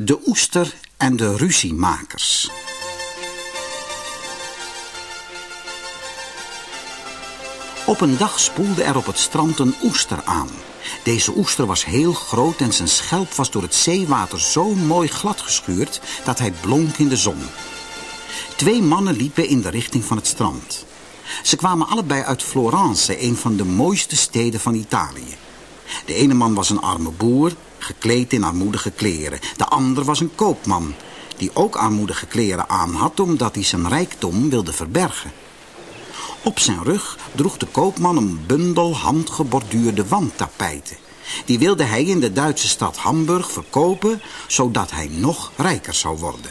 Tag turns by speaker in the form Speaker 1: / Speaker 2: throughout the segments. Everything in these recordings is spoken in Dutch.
Speaker 1: De oester en de ruziemakers. Op een dag spoelde er op het strand een oester aan. Deze oester was heel groot en zijn schelp was door het zeewater zo mooi glad geschuurd dat hij blonk in de zon. Twee mannen liepen in de richting van het strand. Ze kwamen allebei uit Florence, een van de mooiste steden van Italië. De ene man was een arme boer, gekleed in armoedige kleren. De ander was een koopman, die ook armoedige kleren aan had... omdat hij zijn rijkdom wilde verbergen. Op zijn rug droeg de koopman een bundel handgeborduurde wandtapijten. Die wilde hij in de Duitse stad Hamburg verkopen... zodat hij nog rijker zou worden.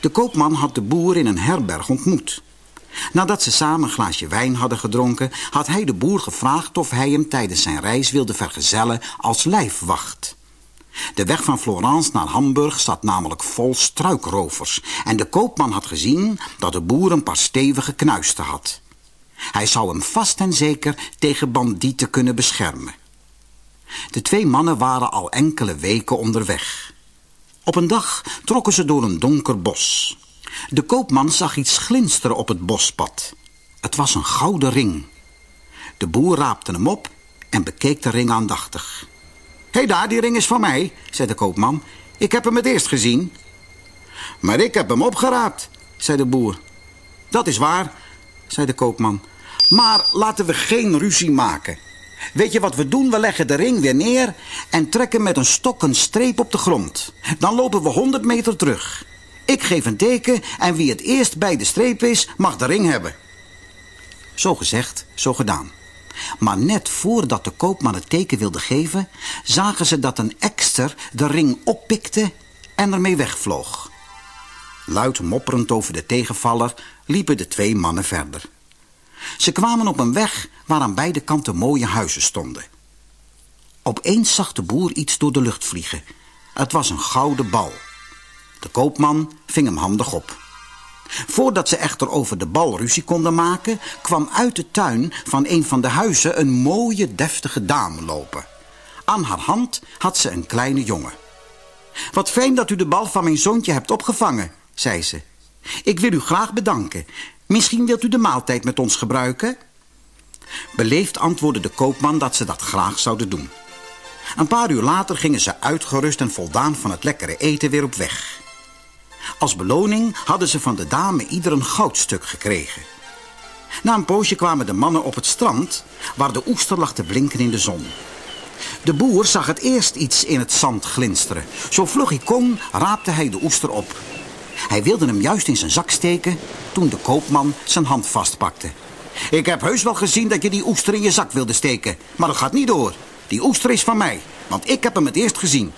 Speaker 1: De koopman had de boer in een herberg ontmoet... Nadat ze samen een glaasje wijn hadden gedronken... had hij de boer gevraagd of hij hem tijdens zijn reis wilde vergezellen als lijfwacht. De weg van Florence naar Hamburg zat namelijk vol struikrovers... en de koopman had gezien dat de boer een paar stevige knuisten had. Hij zou hem vast en zeker tegen bandieten kunnen beschermen. De twee mannen waren al enkele weken onderweg. Op een dag trokken ze door een donker bos... De koopman zag iets glinsteren op het bospad. Het was een gouden ring. De boer raapte hem op en bekeek de ring aandachtig. Hé hey daar, die ring is van mij, zei de koopman. Ik heb hem het eerst gezien. Maar ik heb hem opgeraapt, zei de boer. Dat is waar, zei de koopman. Maar laten we geen ruzie maken. Weet je wat we doen? We leggen de ring weer neer en trekken met een stok een streep op de grond. Dan lopen we honderd meter terug. Ik geef een teken en wie het eerst bij de streep is, mag de ring hebben. Zo gezegd, zo gedaan. Maar net voordat de koopman het teken wilde geven... zagen ze dat een ekster de ring oppikte en ermee wegvloog. Luid mopperend over de tegenvaller liepen de twee mannen verder. Ze kwamen op een weg waar aan beide kanten mooie huizen stonden. Opeens zag de boer iets door de lucht vliegen. Het was een gouden bal. De koopman ving hem handig op. Voordat ze echter over de bal ruzie konden maken... kwam uit de tuin van een van de huizen een mooie, deftige dame lopen. Aan haar hand had ze een kleine jongen. Wat fijn dat u de bal van mijn zoontje hebt opgevangen, zei ze. Ik wil u graag bedanken. Misschien wilt u de maaltijd met ons gebruiken? Beleefd antwoordde de koopman dat ze dat graag zouden doen. Een paar uur later gingen ze uitgerust en voldaan van het lekkere eten weer op weg. Als beloning hadden ze van de dame ieder een goudstuk gekregen. Na een poosje kwamen de mannen op het strand... waar de oester lag te blinken in de zon. De boer zag het eerst iets in het zand glinsteren. Zo vlug hij kon, raapte hij de oester op. Hij wilde hem juist in zijn zak steken... toen de koopman zijn hand vastpakte. Ik heb heus wel gezien dat je die oester in je zak wilde steken. Maar dat gaat niet door. Die oester is van mij, want ik heb hem het eerst gezien.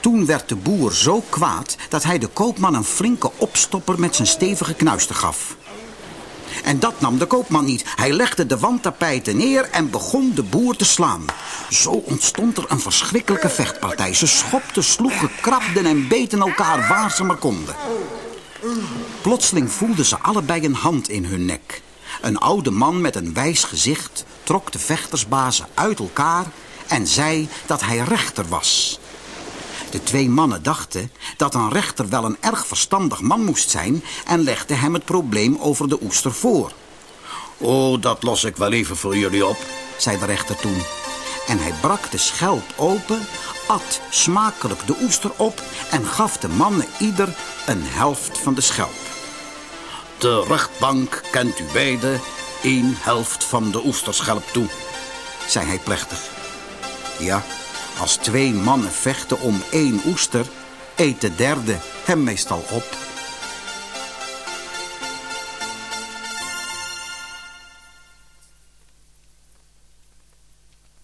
Speaker 1: Toen werd de boer zo kwaad dat hij de koopman een flinke opstopper met zijn stevige knuisten gaf. En dat nam de koopman niet. Hij legde de wandtapijten neer en begon de boer te slaan. Zo ontstond er een verschrikkelijke vechtpartij. Ze schopten, sloegen, krabden en beten elkaar waar ze maar konden. Plotseling voelden ze allebei een hand in hun nek. Een oude man met een wijs gezicht trok de vechtersbazen uit elkaar en zei dat hij rechter was. De twee mannen dachten dat een rechter wel een erg verstandig man moest zijn... en legden hem het probleem over de oester voor.
Speaker 2: Oh, dat los ik wel even voor jullie op,
Speaker 1: zei de rechter toen. En hij brak de schelp open, at smakelijk de oester op... en gaf de mannen ieder een helft van de schelp.
Speaker 2: De rechtbank kent u beiden één helft van de oesterschelp toe,
Speaker 1: zei hij plechtig. Ja, als twee mannen vechten om één oester, eet de derde hem meestal op